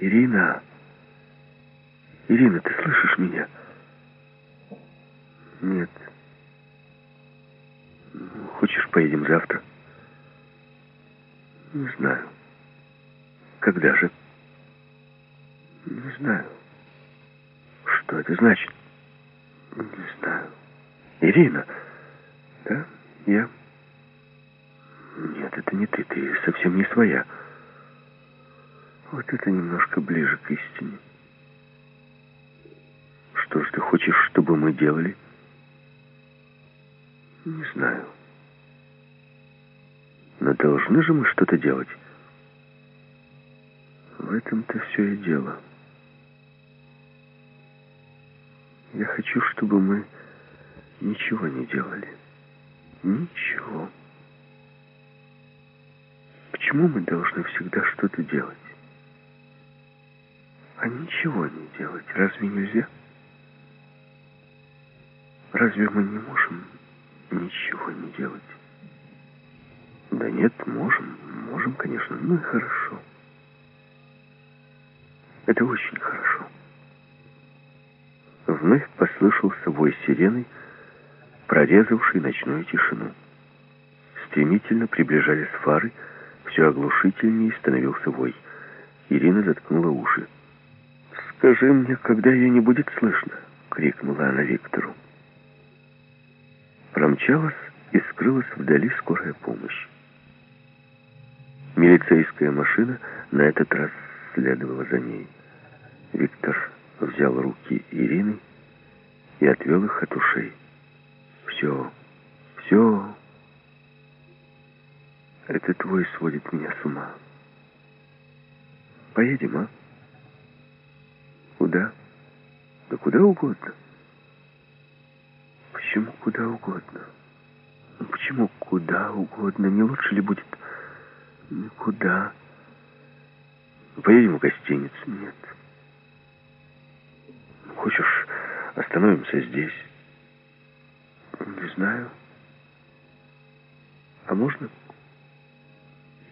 Ирина! Ирина, ты слышишь меня? Нет. Хочешь, поедем завтра? Не знаю. Когда же? Не знаю. Что это значит? Не знаю. Ирина? Да, я. Нет, это не ты, ты совсем не своя. Вот это немножко ближе к истине. Что же ты хочешь, чтобы мы делали? Не знаю. Но должны же мы что-то делать. В этом-то все и дело. Я хочу, чтобы мы ничего не делали. Ничего. Почему мы должны всегда что-то делать? А ничего не делать разве нельзя? Разве мы не можем ничего не делать? Да нет, можем. Можем, конечно. Ну и хорошо. Это очень хорошо. Вновь послышался вой сирены, прорезавший ночную тишину. Стремительно приближались фары, все оглушительнее становился вой. Ирина заткнула уши. «Скажи мне, когда ее не будет слышно!» — крикнула она Виктору. Промчалась и скрылась вдали скорая помощь. Милицейская машина на этот раз следовала за ней. Виктор взял руки Ирины и отвел их от ушей. «Все, все, это твой сводит меня с ума. Поедем, а? Куда? Да куда угодно. Почему куда угодно? Ну, почему куда угодно? Не лучше ли будет никуда? Поедем в гостиницу? Нет. Хочешь, остановимся здесь? Не знаю. А можно?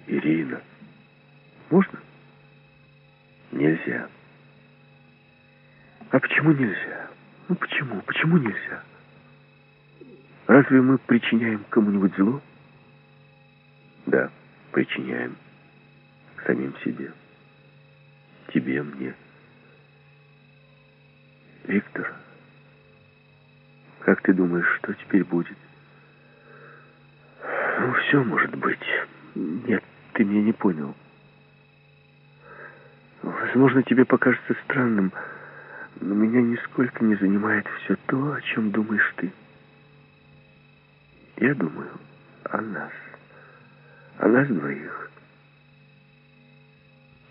Ирина, можно? Нельзя. А почему нельзя? Ну почему? Почему нельзя? Разве мы причиняем кому-нибудь зло? Да, причиняем. Самим себе. Тебе, мне. Виктор, как ты думаешь, что теперь будет? Ну, все может быть. Нет, ты меня не понял. Возможно, тебе покажется странным, но меня нисколько не занимает все то, о чем думаешь ты. Я думаю о нас. О нас двоих.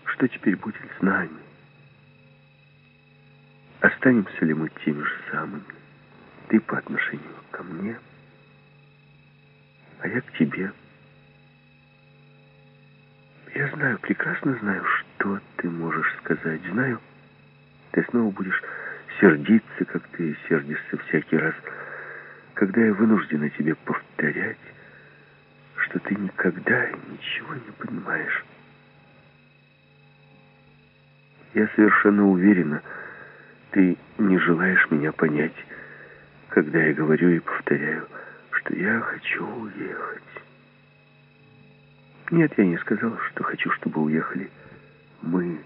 Что теперь будет с нами? Останемся ли мы теми же самыми? Ты по отношению ко мне, а я к тебе. Я знаю, прекрасно знаю, что ты можешь сказать. Знаю, ты снова будешь сердиться, как ты сердишься всякий раз, когда я вынуждена тебе повторять, что ты никогда ничего не понимаешь. Я совершенно уверена, ты не желаешь меня понять, когда я говорю и повторяю, что я хочу уехать. Нет, я не сказал, что хочу, чтобы уехали мы.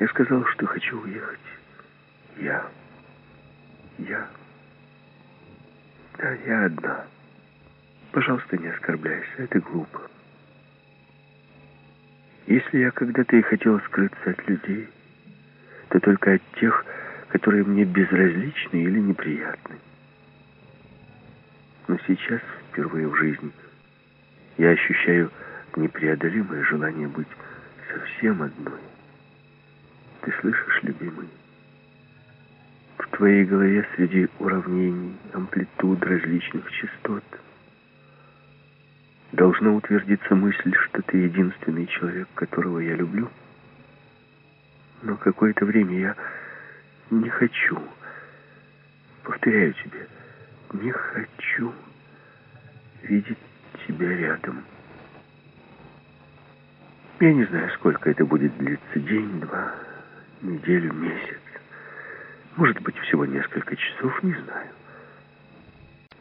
Я сказал, что хочу уехать я. Я. Да, я одна. Пожалуйста, не оскорбляйся, это глупо. Если я когда-то и хотела скрыться от людей, то только от тех, которые мне безразличны или неприятны. Но сейчас, впервые в жизни, я ощущаю непреодолимое желание быть совсем одной. Ты слышишь, любимый? В твоей голове среди уравнений, амплитуд различных частот должна утвердиться мысль, что ты единственный человек, которого я люблю. Но какое-то время я не хочу, повторяю тебе, не хочу видеть тебя рядом. Я не знаю, сколько это будет длиться. День, два, неделю, месяц. Может быть, всего несколько часов, не знаю.